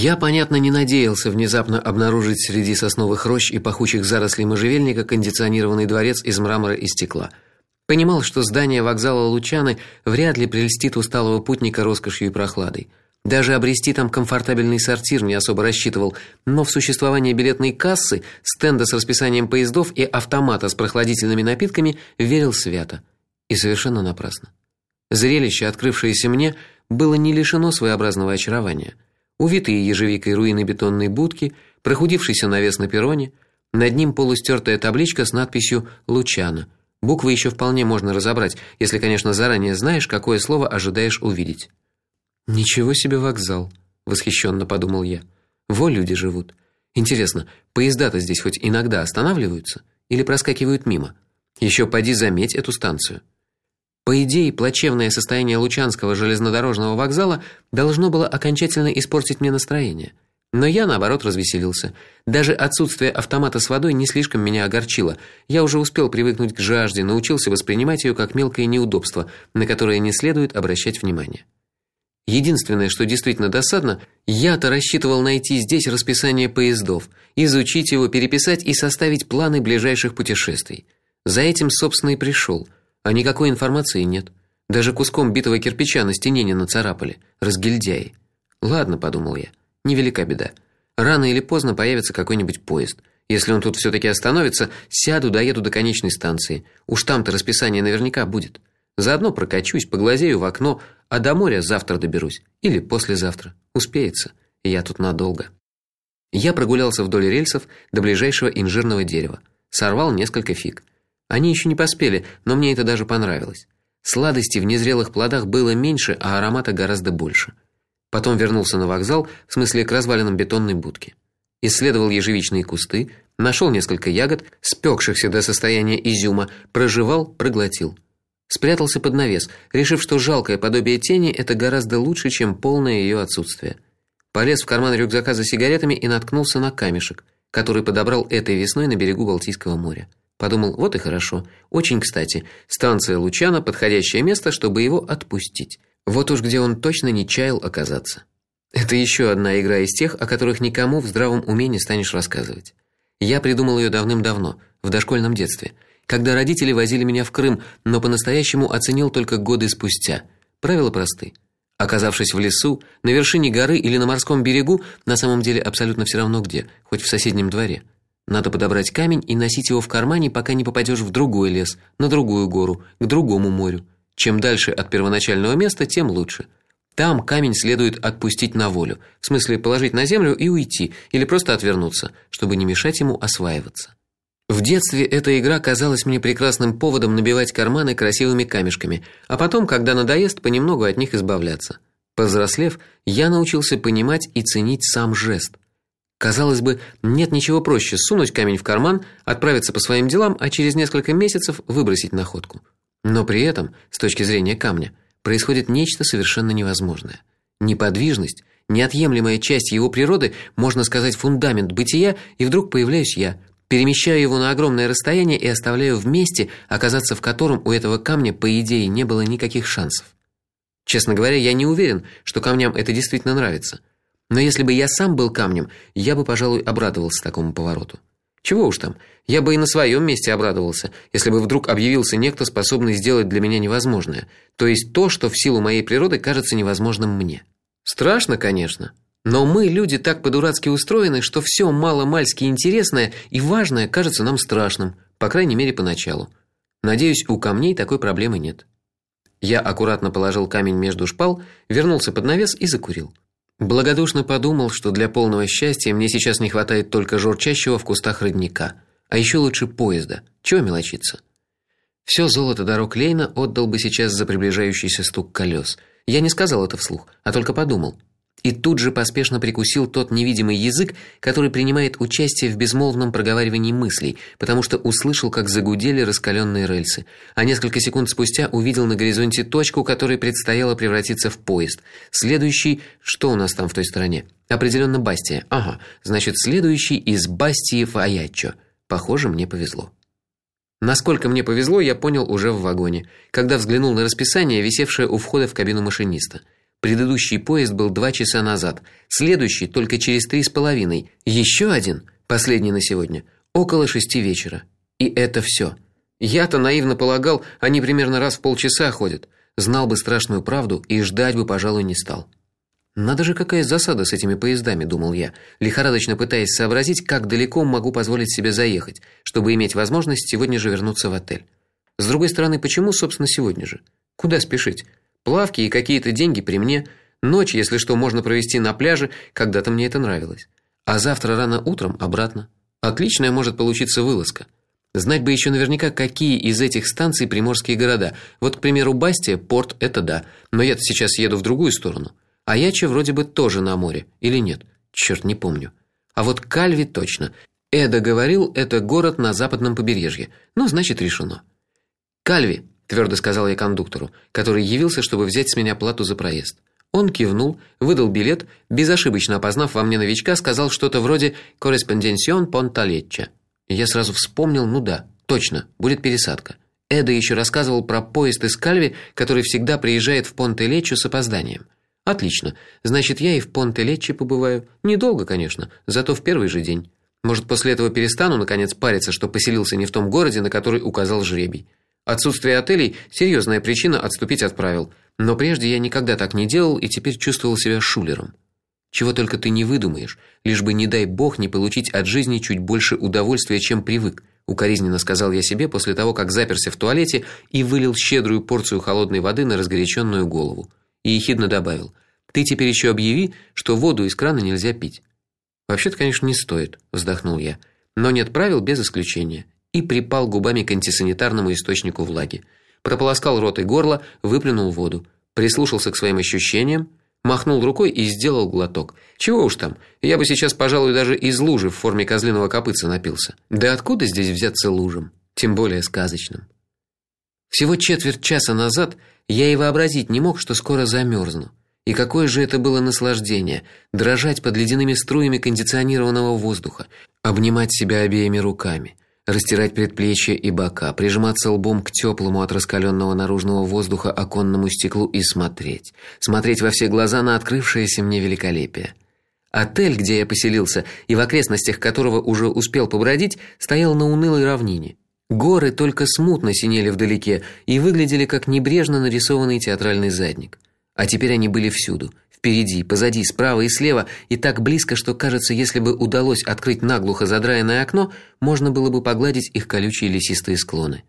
Я, понятно, не надеялся внезапно обнаружить среди сосновых рощ и пахучих зарослей можжевельника кондиционированный дворец из мрамора и стекла. Понимал, что здание вокзала Лучаны вряд ли прельстит усталого путника роскошью и прохладой. Даже обрести там комфортабельный сортир не особо рассчитывал, но в существование билетной кассы, стенда с расписанием поездов и автомата с прохладительными напитками верил свято. И совершенно напрасно. Зрелище, открывшееся мне, было не лишено своеобразного очарования – увитые ежевикой руины бетонной будки, прохудившийся навес на перроне, над ним полустертая табличка с надписью Лучано. Буквы еще вполне можно разобрать, если, конечно, заранее знаешь, какое слово ожидаешь увидеть. Ничего себе вокзал, восхищенно подумал я. Во люди живут. Интересно, поезда-то здесь хоть иногда останавливаются или проскакивают мимо? Еще поди заметь эту станцию. По идее, плачевное состояние Лучанского железнодорожного вокзала должно было окончательно испортить мне настроение. Но я наоборот развеселился. Даже отсутствие автомата с водой не слишком меня огорчило. Я уже успел привыкнуть к жажде, научился воспринимать ее как мелкое неудобство, на которое не следует обращать внимание. Единственное, что действительно досадно, я-то рассчитывал найти здесь расписание поездов, изучить его, переписать и составить планы ближайших путешествий. За этим, собственно, и пришел – а никакой информации нет. Даже куском битого кирпича на стене не нацарапали. Разгильдяи. Ладно, подумал я. Невелика беда. Рано или поздно появится какой-нибудь поезд. Если он тут все таки остановится, сяду, доеду до конечной станции. Уж там-то расписание наверняка будет. Заодно прокачусь, поглазею в окно, а до моря завтра доберусь или послезавтра. Успеется. Я тут надолго. Я прогулялся вдоль рельсов до ближайшего инжирного дерева, сорвал несколько фиг. Они еще не поспели, но мне это даже понравилось. Сладости в незрелых плодах было меньше, а аромата гораздо больше. Потом вернулся на вокзал, в смысле к развалинам бетонной будки. Исследовал ежевичные кусты, нашел несколько ягод, спекшихся до состояния изюма, прожевал, проглотил. Спрятался под навес, решив, что жалкое подобие тени это гораздо лучше, чем полное ее отсутствие. Полез в карман рюкзака за сигаретами и наткнулся на камешек, который подобрал этой весной на берегу Балтийского моря. Подумал: вот и хорошо. Очень, кстати, станция Лучана подходящее место, чтобы его отпустить. Вот уж где он точно не чаял оказаться. Это еще одна игра из тех, о которых никому в здравом уме не станешь рассказывать. Я придумал ее давным-давно, в дошкольном детстве, когда родители возили меня в Крым, но по-настоящему оценил только годы спустя. Правила просты. Оказавшись в лесу, на вершине горы или на морском берегу, на самом деле абсолютно все равно где, хоть в соседнем дворе. Надо подобрать камень и носить его в кармане, пока не попадешь в другой лес, на другую гору, к другому морю. Чем дальше от первоначального места, тем лучше. Там камень следует отпустить на волю, в смысле положить на землю и уйти, или просто отвернуться, чтобы не мешать ему осваиваться. В детстве эта игра казалась мне прекрасным поводом набивать карманы красивыми камешками, а потом, когда надоест, понемногу от них избавляться. Повзрослев, я научился понимать и ценить сам жест – Казалось бы, нет ничего проще сунуть камень в карман, отправиться по своим делам, а через несколько месяцев выбросить находку. Но при этом, с точки зрения камня, происходит нечто совершенно невозможное. Неподвижность, неотъемлемая часть его природы, можно сказать, фундамент бытия, и вдруг появляюсь я, перемещаю его на огромное расстояние и оставляю в месте, оказаться в котором у этого камня по идее не было никаких шансов. Честно говоря, я не уверен, что камням это действительно нравится. Но если бы я сам был камнем, я бы, пожалуй, обрадовался такому повороту. Чего уж там? Я бы и на своем месте обрадовался, если бы вдруг объявился некто, способный сделать для меня невозможное, то есть то, что в силу моей природы кажется невозможным мне. Страшно, конечно, но мы, люди, так по-дурацки устроены, что все мало-мальски интересное и важное кажется нам страшным, по крайней мере, поначалу. Надеюсь, у камней такой проблемы нет. Я аккуратно положил камень между шпал, вернулся под навес и закурил. Благодушно подумал, что для полного счастья мне сейчас не хватает только журчащего в кустах родника, а еще лучше поезда. Чего мелочиться? Все золото дорог Лейна отдал бы сейчас за приближающийся стук колес. Я не сказал это вслух, а только подумал и тут же поспешно прикусил тот невидимый язык, который принимает участие в безмолвном проговаривании мыслей, потому что услышал, как загудели раскаленные рельсы, а несколько секунд спустя увидел на горизонте точку, которой предстояло превратиться в поезд. Следующий, что у нас там в той стороне? Определенно Бастия. Ага, значит, следующий из Бастии в Аяччо. Похоже, мне повезло. Насколько мне повезло, я понял уже в вагоне, когда взглянул на расписание, висевшее у входа в кабину машиниста. Предыдущий поезд был два часа назад, следующий только через три с половиной, еще один, последний на сегодня, около шести вечера. И это все. Я-то наивно полагал, они примерно раз в полчаса ходят. Знал бы страшную правду и ждать бы, пожалуй, не стал. Надо же какая засада с этими поездами, думал я, лихорадочно пытаясь сообразить, как далеко могу позволить себе заехать, чтобы иметь возможность сегодня же вернуться в отель. С другой стороны, почему, собственно, сегодня же? Куда спешить? Плавки и какие-то деньги при мне. Ночь, если что, можно провести на пляже, когда-то мне это нравилось. А завтра рано утром обратно. Отличная может получиться вылазка. Знать бы еще наверняка, какие из этих станций приморские города. Вот, к примеру, Бастия, порт это да, но я-то сейчас еду в другую сторону. А Яче вроде бы тоже на море или нет? Черт, не помню. А вот Кальви точно. Эда говорил, это город на западном побережье. Ну, значит, решено. Кальви твердо сказал я кондуктору, который явился, чтобы взять с меня плату за проезд. Он кивнул, выдал билет, безошибочно опознав во мне новичка, сказал что-то вроде «Корреспонденсион Понталетча». Я сразу вспомнил, ну да, точно, будет пересадка. Эда еще рассказывал про поезд из Кальви, который всегда приезжает в Понте-Леччо с опозданием. Отлично. Значит, я и в Понте-Леччо побываю. Недолго, конечно, зато в первый же день. Может, после этого перестану наконец париться, что поселился не в том городе, на который указал жребий. Отсутствие отелей серьезная причина отступить от правил. Но прежде я никогда так не делал и теперь чувствовал себя шулером. Чего только ты не выдумаешь, лишь бы не дай бог не получить от жизни чуть больше удовольствия, чем привык. Укоризненно сказал я себе после того, как заперся в туалете и вылил щедрую порцию холодной воды на разгоряченную голову. И ехидно добавил: "Ты теперь еще объяви, что воду из крана нельзя пить". Вообще-то, конечно, не стоит, вздохнул я. Но нет правил без исключения и припал губами к антисанитарному источнику влаги. Прополоскал рот и горло, выплюнул воду, прислушался к своим ощущениям, махнул рукой и сделал глоток. Чего уж там? Я бы сейчас, пожалуй, даже из лужи в форме козлиного копытца напился. Да откуда здесь взяться лужам, тем более сказочным? Всего четверть часа назад я и вообразить не мог, что скоро замерзну. И какое же это было наслаждение дрожать под ледяными струями кондиционированного воздуха, обнимать себя обеими руками, растирать предплечья и бока, прижиматься лбом к теплому от раскаленного наружного воздуха оконному стеклу и смотреть, смотреть во все глаза на открывшееся мне великолепие. Отель, где я поселился и в окрестностях которого уже успел побродить, стоял на унылой равнине. Горы только смутно синели вдалеке и выглядели как небрежно нарисованный театральный задник. А теперь они были всюду, впереди, позади, справа и слева, и так близко, что, кажется, если бы удалось открыть наглухо задраенное окно, можно было бы погладить их колючие лесистые склоны.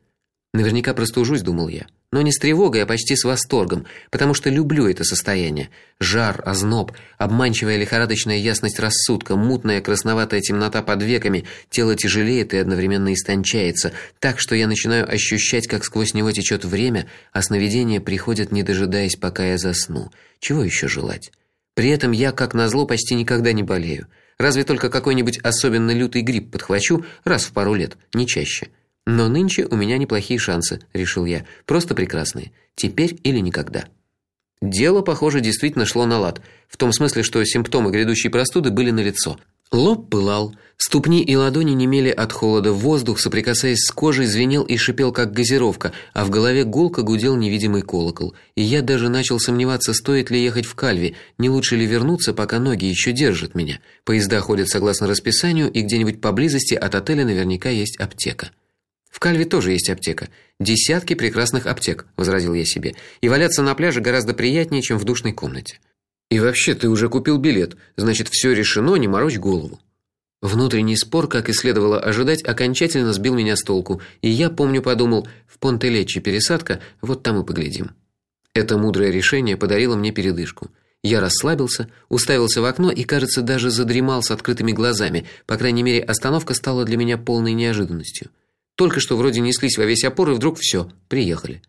Наверняка простужусь, думал я, но не с тревогой, а почти с восторгом, потому что люблю это состояние. Жар, озноб, обманчивая лихорадочная ясность рассудка, мутная красноватая темнота под веками, тело тяжелеет и одновременно истончается, так что я начинаю ощущать, как сквозь него течет время, а сновидения приходят, не дожидаясь, пока я засну. Чего еще желать? При этом я, как назло, почти никогда не болею. Разве только какой-нибудь особенно лютый грипп подхвачу раз в пару лет, не чаще. Но нынче у меня неплохие шансы, решил я. Просто прекрасные. Теперь или никогда. Дело, похоже, действительно шло на лад, в том смысле, что симптомы грядущей простуды были налицо. Лоб пылал, ступни и ладони немели от холода, воздух, соприкасаясь с кожей, звенел и шипел как газировка, а в голове гулко гудел невидимый колокол. И я даже начал сомневаться, стоит ли ехать в Кальви, не лучше ли вернуться, пока ноги еще держат меня. Поезда ходят согласно расписанию, и где-нибудь поблизости от отеля наверняка есть аптека. В Кальве тоже есть аптека. Десятки прекрасных аптек, возразил я себе. И валяться на пляже гораздо приятнее, чем в душной комнате. И вообще, ты уже купил билет, значит, все решено, не морочь голову. Внутренний спор, как и следовало ожидать, окончательно сбил меня с толку, и я, помню, подумал: в Понтелечи пересадка, вот там и поглядим. Это мудрое решение подарило мне передышку. Я расслабился, уставился в окно и, кажется, даже задремал с открытыми глазами. По крайней мере, остановка стала для меня полной неожиданностью. Только что вроде неслись во весь опор, и вдруг все, приехали.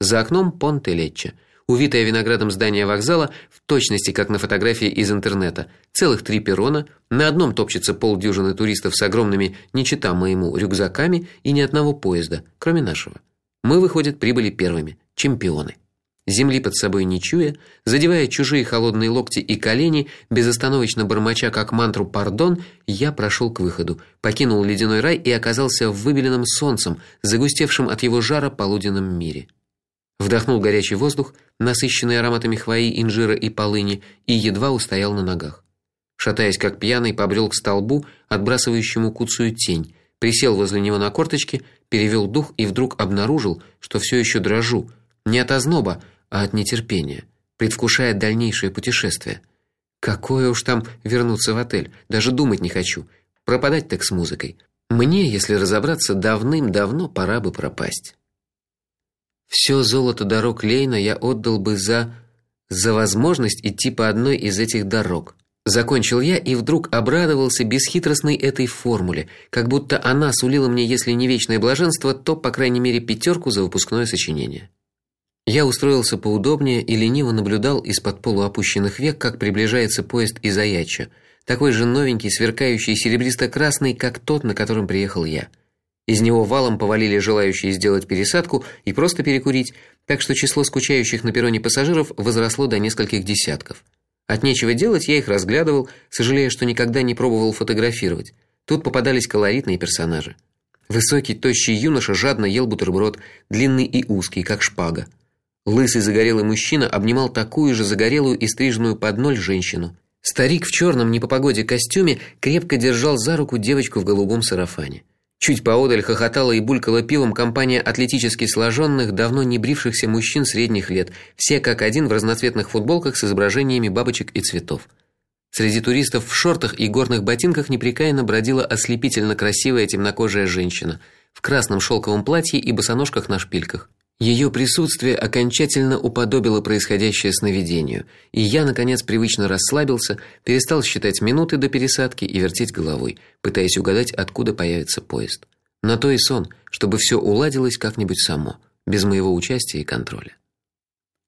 За окном Понте-Лечче, увитое виноградом здание вокзала, в точности как на фотографии из интернета. Целых три перрона, на одном топчется полдюжины туристов с огромными, не чита моему, рюкзаками и ни одного поезда, кроме нашего. Мы, выходит, прибыли первыми, чемпионы земли под собой не чуя, задевая чужие холодные локти и колени, безостановочно бормоча как мантру пардон, я прошел к выходу, покинул ледяной рай и оказался в выбеленном солнцем, загустевшем от его жара полуденном мире. Вдохнул горячий воздух, насыщенный ароматами хвои, инжира и полыни, и едва устоял на ногах. Шатаясь как пьяный, побрел к столбу, отбрасывающему куцую тень, присел возле него на корточки, перевел дух и вдруг обнаружил, что все еще дрожу, не от озноба, а от нетерпения, предвкушая дальнейшее путешествие. Какое уж там вернуться в отель, даже думать не хочу. Пропадать так с музыкой. Мне, если разобраться, давным-давно пора бы пропасть. Все золото дорог Лейна я отдал бы за за возможность идти по одной из этих дорог. Закончил я и вдруг обрадовался бесхитростной этой формуле, как будто она сулила мне, если не вечное блаженство, то по крайней мере пятерку за выпускное сочинение. Я устроился поудобнее и лениво наблюдал из-под полуопущенных век, как приближается поезд из Аяча, такой же новенький, сверкающий серебристо-красный, как тот, на котором приехал я. Из него валом повалили желающие сделать пересадку и просто перекурить, так что число скучающих на перроне пассажиров возросло до нескольких десятков. От нечего делать я их разглядывал, сожалея, что никогда не пробовал фотографировать. Тут попадались колоритные персонажи. Высокий, тощий юноша жадно ел бутерброд, длинный и узкий, как шпага. Лысый загорелый мужчина обнимал такую же загорелую и стриженную под ноль женщину. Старик в черном не по погоде костюме крепко держал за руку девочку в голубом сарафане. Чуть поодаль хохотала и булькала пивом компания атлетически сложенных, давно не брившихся мужчин средних лет, все как один в разноцветных футболках с изображениями бабочек и цветов. Среди туристов в шортах и горных ботинках непрекаянно бродила ослепительно красивая темнокожая женщина в красном шелковом платье и босоножках на шпильках. Ее присутствие окончательно уподобило происходящее сновидению, и я наконец привычно расслабился, перестал считать минуты до пересадки и вертеть головой, пытаясь угадать, откуда появится поезд. На то и сон, чтобы все уладилось как-нибудь само, без моего участия и контроля.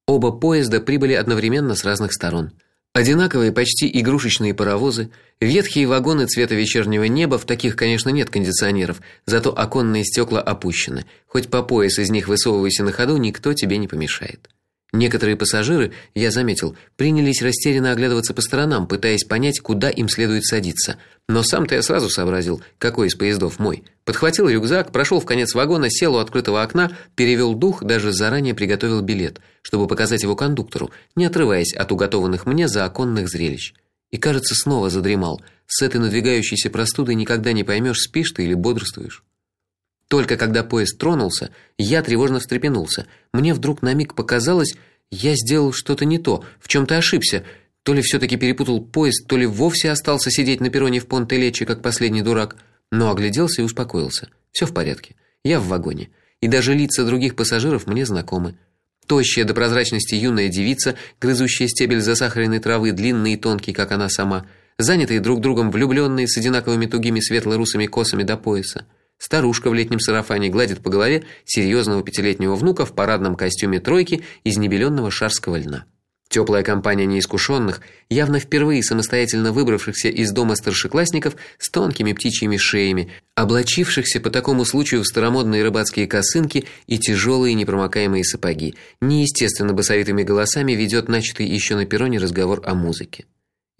Оба поезда прибыли одновременно с разных сторон. Одинаковые, почти игрушечные паровозы, ветхие вагоны цвета вечернего неба, в таких, конечно, нет кондиционеров, зато оконные стекла опущены. Хоть по пояс из них высовывайся на ходу, никто тебе не помешает. Некоторые пассажиры, я заметил, принялись растерянно оглядываться по сторонам, пытаясь понять, куда им следует садиться. Но сам-то я сразу сообразил, какой из поездов мой. Подхватил рюкзак, прошел в конец вагона, сел у открытого окна, перевел дух, даже заранее приготовил билет, чтобы показать его кондуктору, не отрываясь от уготованных мне заоконных зрелищ. И, кажется, снова задремал. С этой надвигающейся простудой никогда не поймешь, спишь ты или бодрствуешь. Только когда поезд тронулся, я тревожно встрепенулся. Мне вдруг на миг показалось, я сделал что-то не то, в чем то ошибся. То ли все таки перепутал поезд, то ли вовсе остался сидеть на перроне в Понте-Лечи как последний дурак, но огляделся и успокоился. Все в порядке. Я в вагоне, и даже лица других пассажиров мне знакомы. Тощая до прозрачности юная девица, грызущая стебель засахаренной травы, длинный и тонкий, как она сама, занятые друг другом влюбленные с одинаковыми тугими светло-русыми косами до пояса. Старушка в летнем сарафане гладит по голове серьезного пятилетнего внука в парадном костюме тройки из небеленного шарского льна. Теплая компания неискушенных, явно впервые самостоятельно выбравшихся из дома старшеклассников с тонкими птичьими шеями, облачившихся по такому случаю в старомодные рыбацкие косынки и тяжелые непромокаемые сапоги, неестественно басовитыми голосами ведет начатый еще на перроне разговор о музыке.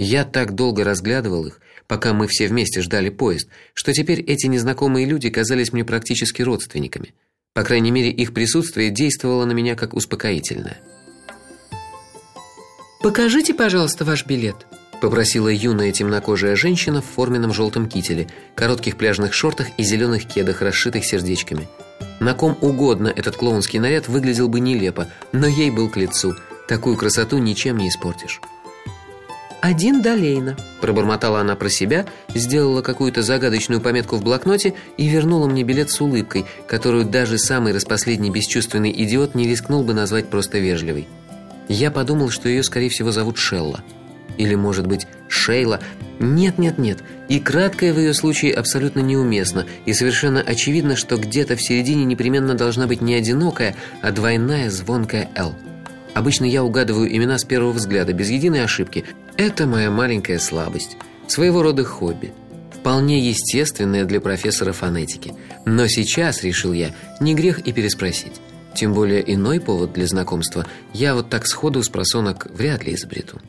Я так долго разглядывал их, пока мы все вместе ждали поезд, что теперь эти незнакомые люди казались мне практически родственниками. По крайней мере, их присутствие действовало на меня как успокоительное. Покажите, пожалуйста, ваш билет, попросила юная темнокожая женщина в форменном желтом кителе, коротких пляжных шортах и зеленых кедах, расшитых сердечками. На ком угодно этот клоунский наряд выглядел бы нелепо, но ей был к лицу. Такую красоту ничем не испортишь. Один до. Пробормотала она про себя, сделала какую-то загадочную пометку в блокноте и вернула мне билет с улыбкой, которую даже самый распоследний бесчувственный идиот не рискнул бы назвать просто вежливой. Я подумал, что ее, скорее всего, зовут Шелла. Или, может быть, Шейла. Нет, нет, нет. И краткое в ее случае абсолютно неуместно, и совершенно очевидно, что где-то в середине непременно должна быть не одинокая, а двойная звонкая «Л». Обычно я угадываю имена с первого взгляда, без единой ошибки. Это моя маленькая слабость, своего рода хобби, вполне естественное для профессора фонетики. Но сейчас, решил я, не грех и переспросить. Тем более иной повод для знакомства я вот так сходу с просонок вряд ли изобрету.